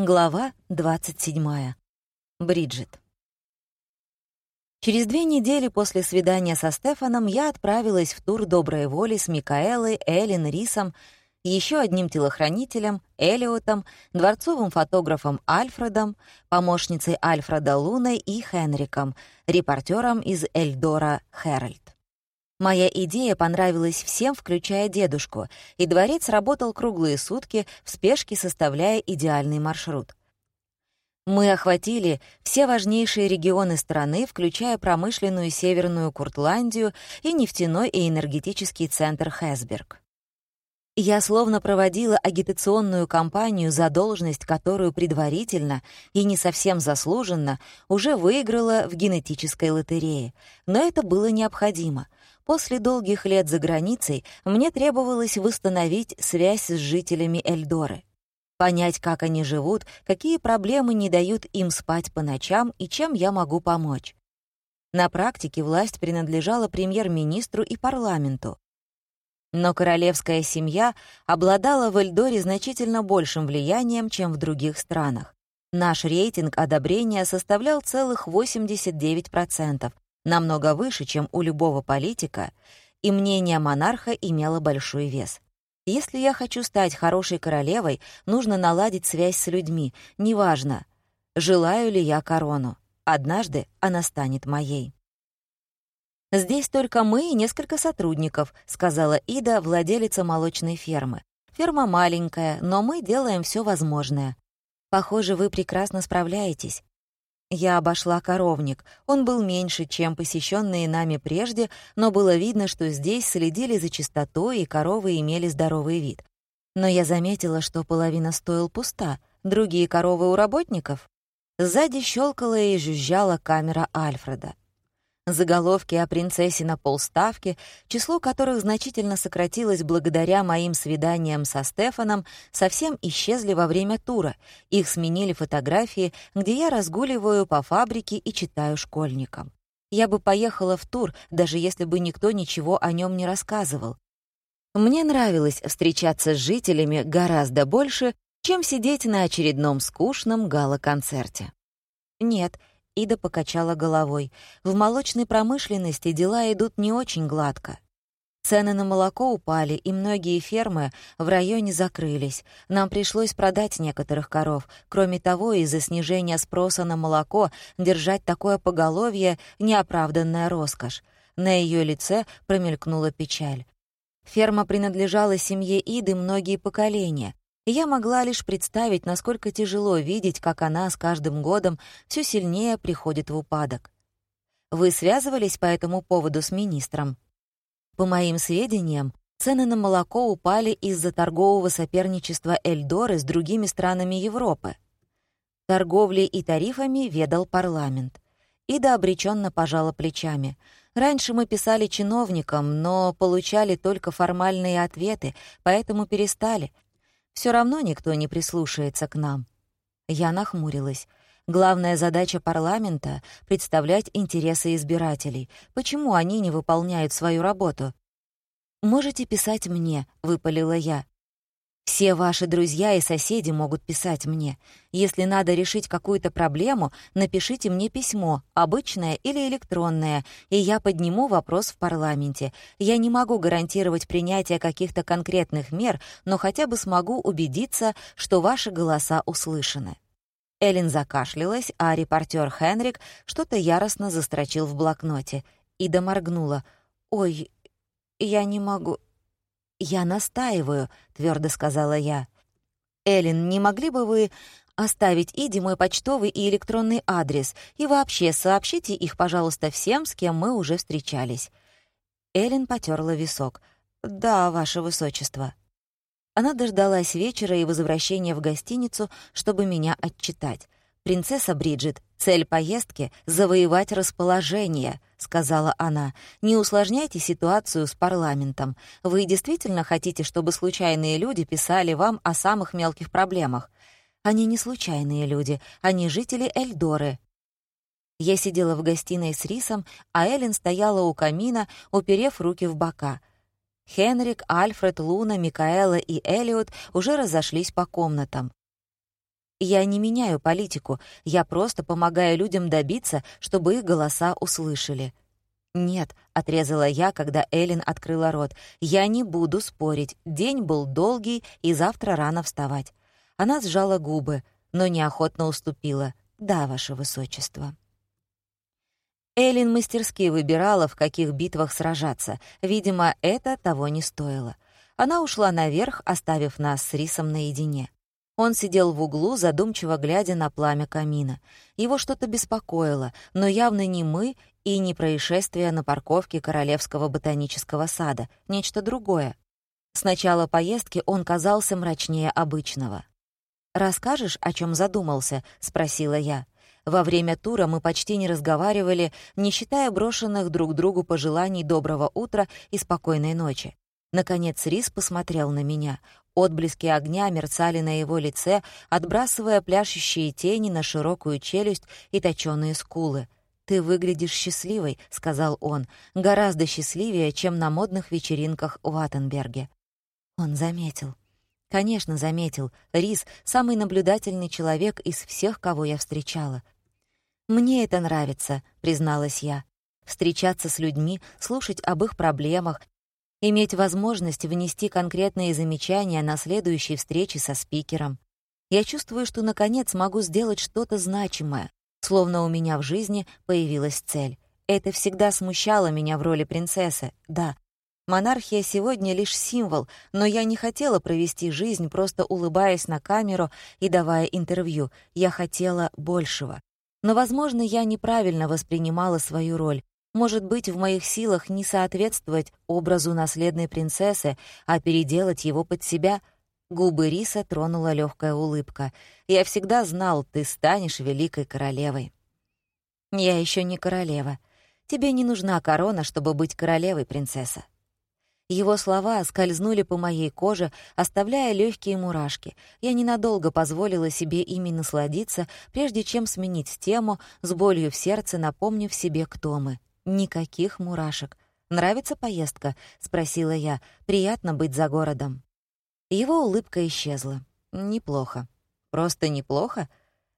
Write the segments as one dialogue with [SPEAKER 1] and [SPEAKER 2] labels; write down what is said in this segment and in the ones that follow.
[SPEAKER 1] Глава 27. Бриджит. Через две недели после свидания со Стефаном я отправилась в тур доброй воли с Микаэлой, Эллен, Рисом, еще одним телохранителем, Элиотом, дворцовым фотографом Альфредом, помощницей Альфреда Луной и Хенриком, репортером из Эльдора Хэральд. Моя идея понравилась всем, включая дедушку, и дворец работал круглые сутки, в спешке составляя идеальный маршрут. Мы охватили все важнейшие регионы страны, включая промышленную Северную Куртландию и нефтяной и энергетический центр Хэсберг. Я словно проводила агитационную кампанию за должность, которую предварительно и не совсем заслуженно уже выиграла в генетической лотерее. Но это было необходимо — После долгих лет за границей мне требовалось восстановить связь с жителями Эльдоры, понять, как они живут, какие проблемы не дают им спать по ночам и чем я могу помочь. На практике власть принадлежала премьер-министру и парламенту. Но королевская семья обладала в Эльдоре значительно большим влиянием, чем в других странах. Наш рейтинг одобрения составлял целых 89%, намного выше, чем у любого политика, и мнение монарха имело большой вес. Если я хочу стать хорошей королевой, нужно наладить связь с людьми, неважно, желаю ли я корону. Однажды она станет моей. «Здесь только мы и несколько сотрудников», — сказала Ида, владелица молочной фермы. «Ферма маленькая, но мы делаем все возможное. Похоже, вы прекрасно справляетесь. Я обошла коровник. Он был меньше, чем посещенные нами прежде, но было видно, что здесь следили за чистотой, и коровы имели здоровый вид. Но я заметила, что половина стоил пуста, другие коровы у работников. Сзади щелкала и жужжала камера Альфреда. Заголовки о принцессе на полставки, число которых значительно сократилось благодаря моим свиданиям со Стефаном, совсем исчезли во время тура. Их сменили фотографии, где я разгуливаю по фабрике и читаю школьникам. Я бы поехала в тур, даже если бы никто ничего о нем не рассказывал. Мне нравилось встречаться с жителями гораздо больше, чем сидеть на очередном скучном гала-концерте. Нет, Ида покачала головой. В молочной промышленности дела идут не очень гладко. Цены на молоко упали, и многие фермы в районе закрылись. Нам пришлось продать некоторых коров. Кроме того, из-за снижения спроса на молоко держать такое поголовье — неоправданная роскошь. На ее лице промелькнула печаль. Ферма принадлежала семье Иды многие поколения и я могла лишь представить, насколько тяжело видеть, как она с каждым годом все сильнее приходит в упадок. Вы связывались по этому поводу с министром? По моим сведениям, цены на молоко упали из-за торгового соперничества Эльдоры с другими странами Европы. Торговлей и тарифами ведал парламент. Ида обреченно пожала плечами. Раньше мы писали чиновникам, но получали только формальные ответы, поэтому перестали — все равно никто не прислушается к нам. Я нахмурилась. Главная задача парламента — представлять интересы избирателей. Почему они не выполняют свою работу? «Можете писать мне», — выпалила я. Все ваши друзья и соседи могут писать мне. Если надо решить какую-то проблему, напишите мне письмо, обычное или электронное, и я подниму вопрос в парламенте. Я не могу гарантировать принятие каких-то конкретных мер, но хотя бы смогу убедиться, что ваши голоса услышаны». Эллен закашлялась, а репортер Хенрик что-то яростно застрочил в блокноте. Ида моргнула. «Ой, я не могу, «Я настаиваю», — твердо сказала я. «Эллен, не могли бы вы оставить Иди мой почтовый и электронный адрес и вообще сообщите их, пожалуйста, всем, с кем мы уже встречались». Эллен потерла висок. «Да, ваше высочество». Она дождалась вечера и возвращения в гостиницу, чтобы меня отчитать. «Принцесса Бриджит, цель поездки — завоевать расположение», — сказала она. «Не усложняйте ситуацию с парламентом. Вы действительно хотите, чтобы случайные люди писали вам о самых мелких проблемах? Они не случайные люди, они жители Эльдоры». Я сидела в гостиной с Рисом, а Эллен стояла у камина, уперев руки в бока. Хенрик, Альфред, Луна, Микаэла и Элиот уже разошлись по комнатам. Я не меняю политику, я просто помогаю людям добиться, чтобы их голоса услышали. «Нет», — отрезала я, когда Эллен открыла рот, — «я не буду спорить. День был долгий, и завтра рано вставать». Она сжала губы, но неохотно уступила. «Да, ваше высочество». Эллен мастерски выбирала, в каких битвах сражаться. Видимо, это того не стоило. Она ушла наверх, оставив нас с Рисом наедине. Он сидел в углу, задумчиво глядя на пламя камина. Его что-то беспокоило, но явно не мы и не происшествие на парковке Королевского ботанического сада, нечто другое. С начала поездки он казался мрачнее обычного. «Расскажешь, о чем задумался?» — спросила я. Во время тура мы почти не разговаривали, не считая брошенных друг другу пожеланий доброго утра и спокойной ночи. Наконец Рис посмотрел на меня. Отблески огня мерцали на его лице, отбрасывая пляшущие тени на широкую челюсть и точёные скулы. «Ты выглядишь счастливой», — сказал он, — «гораздо счастливее, чем на модных вечеринках в Аттенберге». Он заметил. Конечно, заметил. Рис — самый наблюдательный человек из всех, кого я встречала. «Мне это нравится», — призналась я. «Встречаться с людьми, слушать об их проблемах, иметь возможность внести конкретные замечания на следующей встрече со спикером. Я чувствую, что наконец могу сделать что-то значимое, словно у меня в жизни появилась цель. Это всегда смущало меня в роли принцессы, да. Монархия сегодня лишь символ, но я не хотела провести жизнь, просто улыбаясь на камеру и давая интервью. Я хотела большего. Но, возможно, я неправильно воспринимала свою роль. Может быть, в моих силах не соответствовать образу наследной принцессы, а переделать его под себя. Губы Риса тронула легкая улыбка. «Я всегда знал, ты станешь великой королевой». «Я еще не королева. Тебе не нужна корона, чтобы быть королевой, принцесса». Его слова скользнули по моей коже, оставляя легкие мурашки. Я ненадолго позволила себе ими насладиться, прежде чем сменить тему, с болью в сердце напомнив себе, кто мы. Никаких мурашек. «Нравится поездка?» — спросила я. «Приятно быть за городом». Его улыбка исчезла. «Неплохо». «Просто неплохо?»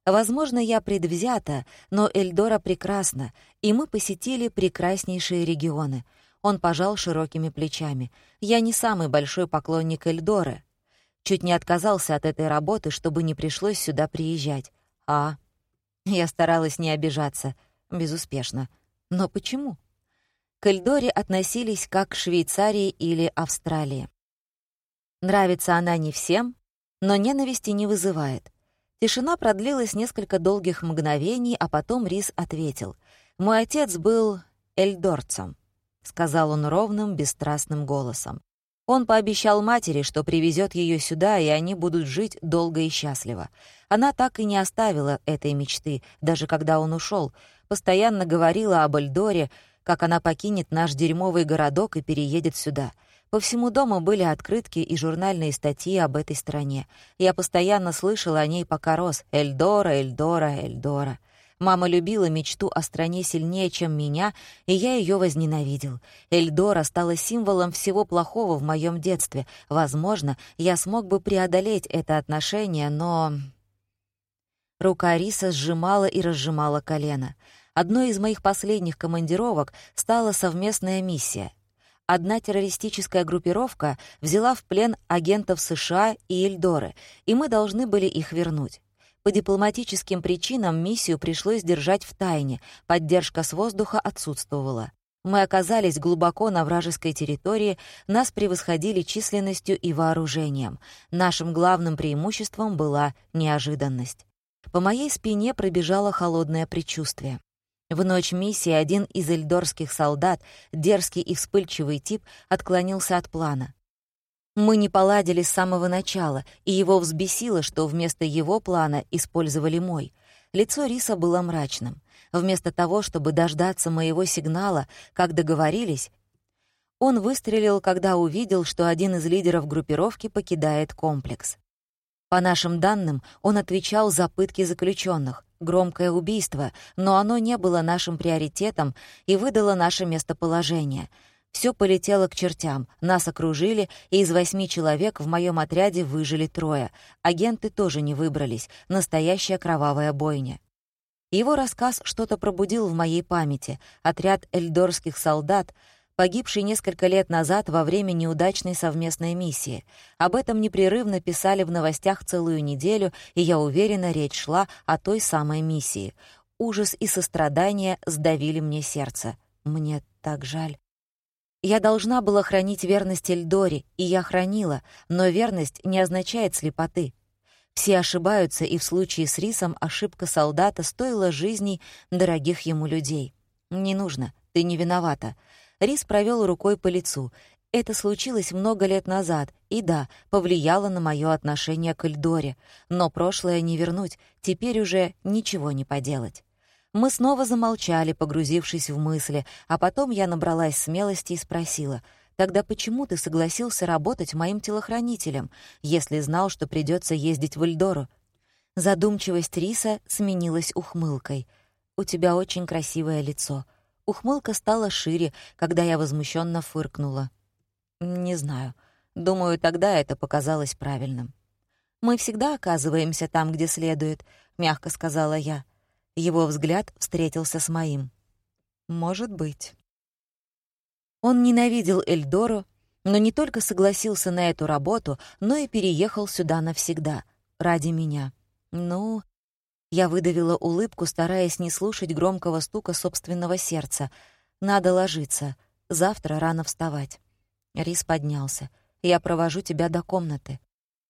[SPEAKER 1] Возможно, я предвзята, но Эльдора прекрасна, и мы посетили прекраснейшие регионы — он пожал широкими плечами. «Я не самый большой поклонник Эльдоры. Чуть не отказался от этой работы, чтобы не пришлось сюда приезжать. А...» Я старалась не обижаться. Безуспешно. Но почему? К Эльдоре относились как к Швейцарии или Австралии. Нравится она не всем, но ненависти не вызывает. Тишина продлилась несколько долгих мгновений, а потом Рис ответил. «Мой отец был эльдорцем. — сказал он ровным, бесстрастным голосом. Он пообещал матери, что привезет ее сюда, и они будут жить долго и счастливо. Она так и не оставила этой мечты, даже когда он ушел. Постоянно говорила об Эльдоре, как она покинет наш дерьмовый городок и переедет сюда. По всему дому были открытки и журнальные статьи об этой стране. Я постоянно слышала о ней, пока рос. «Эльдора, Эльдора, Эльдора». Мама любила мечту о стране сильнее, чем меня, и я ее возненавидел. Эльдора стала символом всего плохого в моем детстве. Возможно, я смог бы преодолеть это отношение, но... Рука Риса сжимала и разжимала колено. Одной из моих последних командировок стала совместная миссия. Одна террористическая группировка взяла в плен агентов США и Эльдоры, и мы должны были их вернуть. По дипломатическим причинам миссию пришлось держать в тайне, поддержка с воздуха отсутствовала. Мы оказались глубоко на вражеской территории, нас превосходили численностью и вооружением. Нашим главным преимуществом была неожиданность. По моей спине пробежало холодное предчувствие. В ночь миссии один из эльдорских солдат, дерзкий и вспыльчивый тип, отклонился от плана. Мы не поладили с самого начала, и его взбесило, что вместо его плана использовали мой. Лицо Риса было мрачным. Вместо того, чтобы дождаться моего сигнала, как договорились, он выстрелил, когда увидел, что один из лидеров группировки покидает комплекс. По нашим данным, он отвечал за пытки заключенных, громкое убийство, но оно не было нашим приоритетом и выдало наше местоположение — Все полетело к чертям, нас окружили, и из восьми человек в моем отряде выжили трое. Агенты тоже не выбрались, настоящая кровавая бойня. Его рассказ что-то пробудил в моей памяти. Отряд эльдорских солдат, погибший несколько лет назад во время неудачной совместной миссии. Об этом непрерывно писали в новостях целую неделю, и я уверена, речь шла о той самой миссии. Ужас и сострадание сдавили мне сердце. Мне так жаль. Я должна была хранить верность Эльдоре, и я хранила, но верность не означает слепоты. Все ошибаются, и в случае с Рисом ошибка солдата стоила жизней дорогих ему людей. «Не нужно, ты не виновата». Рис провел рукой по лицу. Это случилось много лет назад, и да, повлияло на мое отношение к Эльдоре. Но прошлое не вернуть, теперь уже ничего не поделать. Мы снова замолчали, погрузившись в мысли, а потом я набралась смелости и спросила — Тогда почему ты согласился работать моим телохранителем, если знал, что придется ездить в Эльдору? Задумчивость Риса сменилась ухмылкой. «У тебя очень красивое лицо». Ухмылка стала шире, когда я возмущенно фыркнула. «Не знаю. Думаю, тогда это показалось правильным». «Мы всегда оказываемся там, где следует», — мягко сказала я. Его взгляд встретился с моим. «Может быть». Он ненавидел Эльдору, но не только согласился на эту работу, но и переехал сюда навсегда, ради меня. Ну, я выдавила улыбку, стараясь не слушать громкого стука собственного сердца. Надо ложиться, завтра рано вставать. Рис поднялся. Я провожу тебя до комнаты.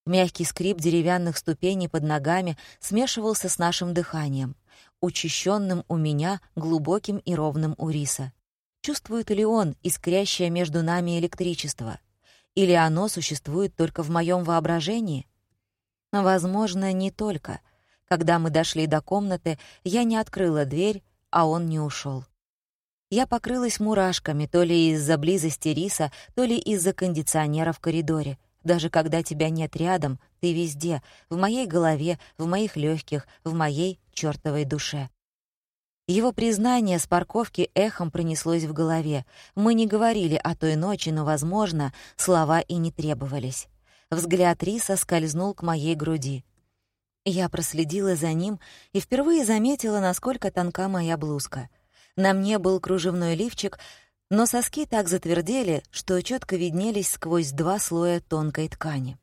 [SPEAKER 1] Мягкий скрип деревянных ступеней под ногами смешивался с нашим дыханием, учащенным у меня, глубоким и ровным у Риса. Чувствует ли он искрящее между нами электричество? Или оно существует только в моем воображении? Возможно, не только. Когда мы дошли до комнаты, я не открыла дверь, а он не ушел. Я покрылась мурашками, то ли из-за близости риса, то ли из-за кондиционера в коридоре. Даже когда тебя нет рядом, ты везде, в моей голове, в моих легких, в моей чертовой душе. Его признание с парковки эхом пронеслось в голове. Мы не говорили о той ночи, но, возможно, слова и не требовались. Взгляд Риса скользнул к моей груди. Я проследила за ним и впервые заметила, насколько тонка моя блузка. На мне был кружевной лифчик, но соски так затвердели, что четко виднелись сквозь два слоя тонкой ткани.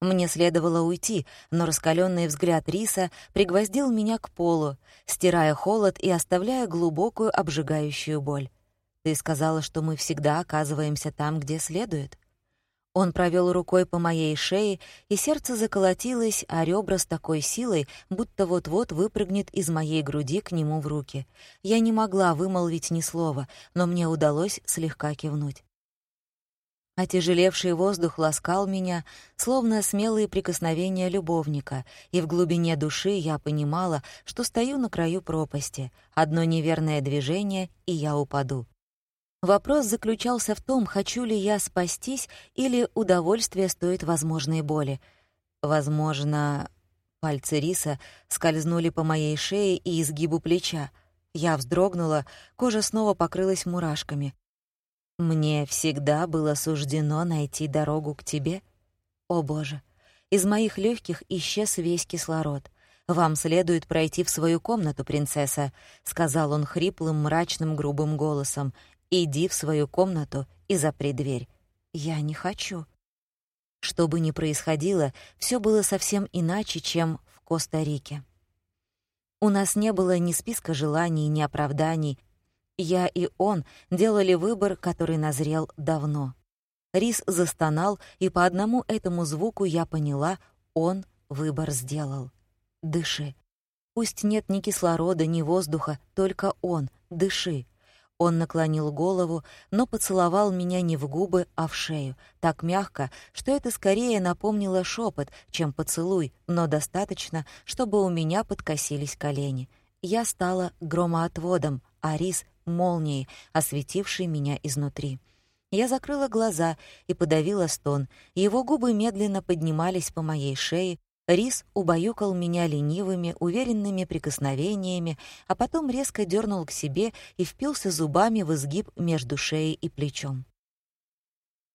[SPEAKER 1] Мне следовало уйти, но раскаленный взгляд Риса пригвоздил меня к полу, стирая холод и оставляя глубокую обжигающую боль. «Ты сказала, что мы всегда оказываемся там, где следует?» Он провел рукой по моей шее, и сердце заколотилось, а ребра с такой силой, будто вот-вот выпрыгнет из моей груди к нему в руки. Я не могла вымолвить ни слова, но мне удалось слегка кивнуть. Отяжелевший воздух ласкал меня, словно смелые прикосновения любовника, и в глубине души я понимала, что стою на краю пропасти. Одно неверное движение, и я упаду. Вопрос заключался в том, хочу ли я спастись или удовольствие стоит возможной боли. Возможно, пальцы риса скользнули по моей шее и изгибу плеча. Я вздрогнула, кожа снова покрылась мурашками. Мне всегда было суждено найти дорогу к тебе. О, Боже! Из моих легких исчез весь кислород. «Вам следует пройти в свою комнату, принцесса», — сказал он хриплым, мрачным, грубым голосом. «Иди в свою комнату и запри дверь». «Я не хочу». Что бы ни происходило, все было совсем иначе, чем в Коста-Рике. У нас не было ни списка желаний, ни оправданий, я и он делали выбор, который назрел давно. Рис застонал, и по одному этому звуку я поняла, он выбор сделал. Дыши. Пусть нет ни кислорода, ни воздуха, только он. Дыши. Он наклонил голову, но поцеловал меня не в губы, а в шею, так мягко, что это скорее напомнило шепот, чем поцелуй, но достаточно, чтобы у меня подкосились колени. Я стала громоотводом, а рис молнией, осветившей меня изнутри. Я закрыла глаза и подавила стон. Его губы медленно поднимались по моей шее, Рис убаюкал меня ленивыми, уверенными прикосновениями, а потом резко дернул к себе и впился зубами в изгиб между шеей и плечом.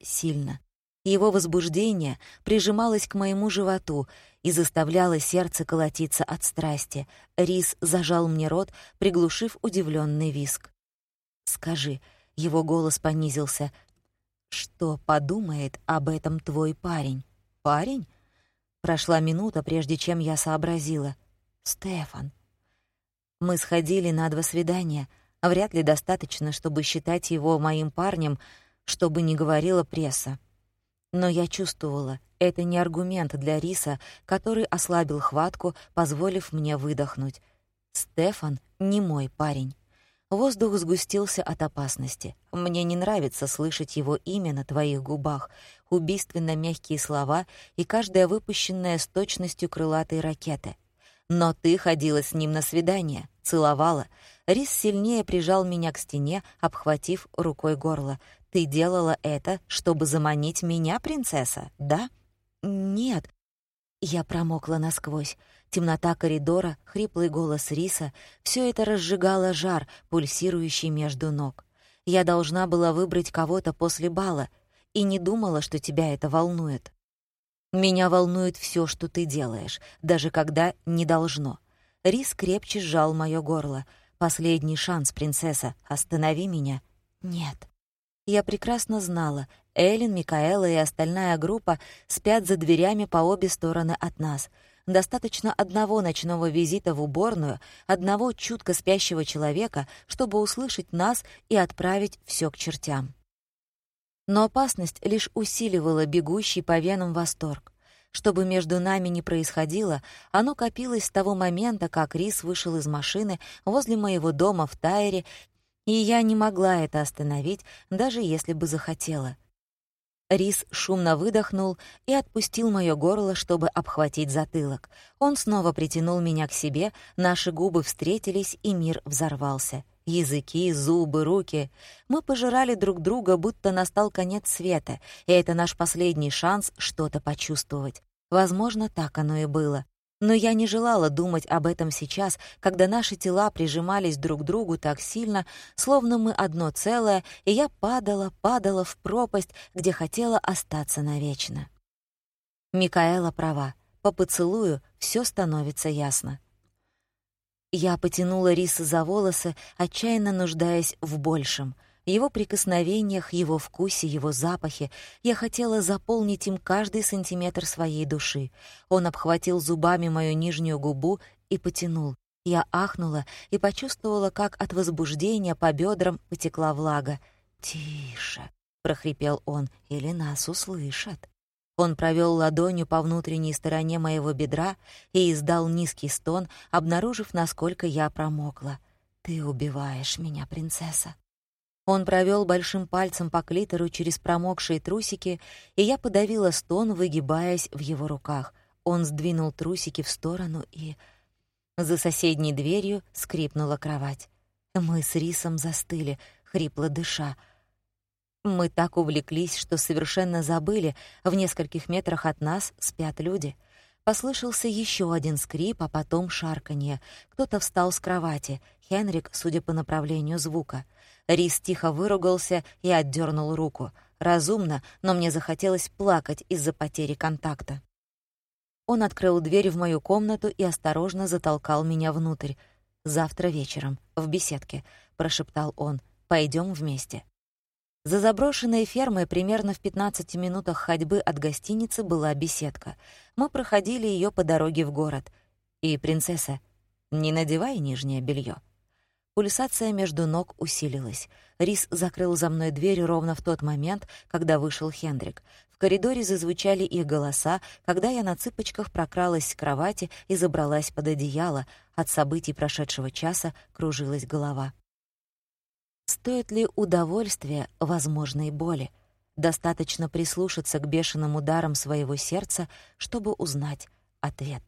[SPEAKER 1] Сильно. Его возбуждение прижималось к моему животу и заставляло сердце колотиться от страсти. Рис зажал мне рот, приглушив удивленный виск. «Скажи», — его голос понизился, — «что подумает об этом твой парень?» «Парень?» Прошла минута, прежде чем я сообразила. «Стефан». Мы сходили на два свидания. Вряд ли достаточно, чтобы считать его моим парнем, чтобы не говорила пресса. Но я чувствовала, это не аргумент для Риса, который ослабил хватку, позволив мне выдохнуть. Стефан не мой парень. Воздух сгустился от опасности. Мне не нравится слышать его имя на твоих губах, убийственно мягкие слова и каждая выпущенная с точностью крылатой ракеты. Но ты ходила с ним на свидание, целовала. Рис сильнее прижал меня к стене, обхватив рукой горло. Ты делала это, чтобы заманить меня, принцесса, да? Нет. Я промокла насквозь. Темнота коридора, хриплый голос Риса — все это разжигало жар, пульсирующий между ног. Я должна была выбрать кого-то после бала и не думала, что тебя это волнует. Меня волнует все, что ты делаешь, даже когда не должно. Рис крепче сжал мое горло. «Последний шанс, принцесса, останови меня». «Нет». Я прекрасно знала, Эллен, Микаэла и остальная группа спят за дверями по обе стороны от нас — Достаточно одного ночного визита в уборную, одного чутко спящего человека, чтобы услышать нас и отправить все к чертям. Но опасность лишь усиливала бегущий по венам восторг. Что бы между нами ни происходило, оно копилось с того момента, как Рис вышел из машины возле моего дома в Тайре, и я не могла это остановить, даже если бы захотела. Рис шумно выдохнул и отпустил моё горло, чтобы обхватить затылок. Он снова притянул меня к себе, наши губы встретились, и мир взорвался. Языки, зубы, руки. Мы пожирали друг друга, будто настал конец света, и это наш последний шанс что-то почувствовать. Возможно, так оно и было. Но я не желала думать об этом сейчас, когда наши тела прижимались друг к другу так сильно, словно мы одно целое, и я падала, падала в пропасть, где хотела остаться навечно. Микаэла права. По поцелую все становится ясно. Я потянула Риса за волосы, отчаянно нуждаясь в большем — его прикосновениях, его вкусе, его запахе. Я хотела заполнить им каждый сантиметр своей души. Он обхватил зубами мою нижнюю губу и потянул. Я ахнула и почувствовала, как от возбуждения по бедрам потекла влага. «Тише!» — прохрипел он, — «или нас услышат». Он провел ладонью по внутренней стороне моего бедра и издал низкий стон, обнаружив, насколько я промокла. «Ты убиваешь меня, принцесса». Он провел большим пальцем по клитору через промокшие трусики, и я подавила стон, выгибаясь в его руках. Он сдвинул трусики в сторону, и... За соседней дверью скрипнула кровать. Мы с Рисом застыли, хрипло дыша. Мы так увлеклись, что совершенно забыли, в нескольких метрах от нас спят люди — Послышался еще один скрип, а потом шарканье. Кто-то встал с кровати. Хенрик, судя по направлению звука. Рис тихо выругался и отдернул руку. Разумно, но мне захотелось плакать из-за потери контакта. Он открыл дверь в мою комнату и осторожно затолкал меня внутрь. «Завтра вечером, в беседке», — прошептал он. Пойдем вместе». За заброшенной фермой примерно в 15 минутах ходьбы от гостиницы была беседка. Мы проходили ее по дороге в город. И, принцесса, не надевай нижнее белье. Пульсация между ног усилилась. Рис закрыл за мной дверь ровно в тот момент, когда вышел Хендрик. В коридоре зазвучали их голоса, когда я на цыпочках прокралась к кровати и забралась под одеяло. От событий прошедшего часа кружилась голова. Стоит ли удовольствие возможной боли? Достаточно прислушаться к бешеным ударам своего сердца, чтобы узнать ответ.